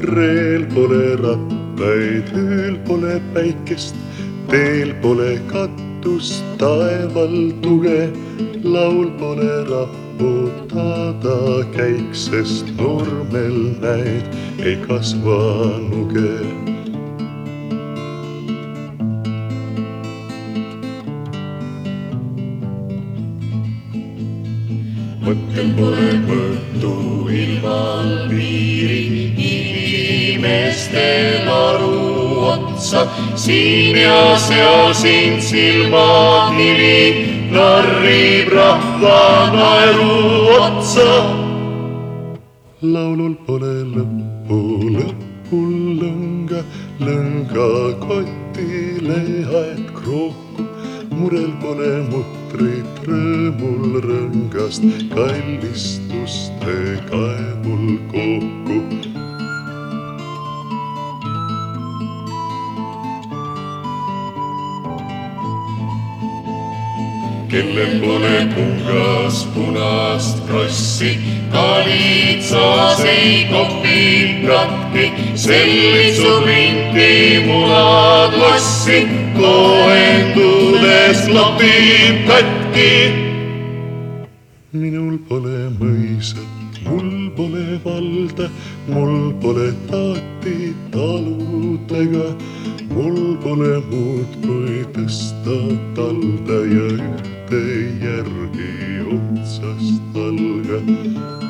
reel pole rattaid, ööl pole päikest, teel pole katust, taeval tuge, laul pole raputada käik, sest nurmel näed, ei kasva nuge. Mõttel pole mõõtu ilmal piiri, inimestel aru otsa, siin ja seal sind silmakivi narrib rahva naeru otsa. laulul pole lõppu, lõpul lõnga, lõnga kotile aed krooku, murel pole mutrit, rõõmul rõngast, kallistuste kaevul kellel pole pungas punast krossi, kalitsas ei kopi katki, sellitsub ringi munad lossi, loendudes klapib katki. minul pole mõisat, mul pole valda, mul pole taati taludega, mul pole muud kui tõsta talda ja ühte järgi otsast alga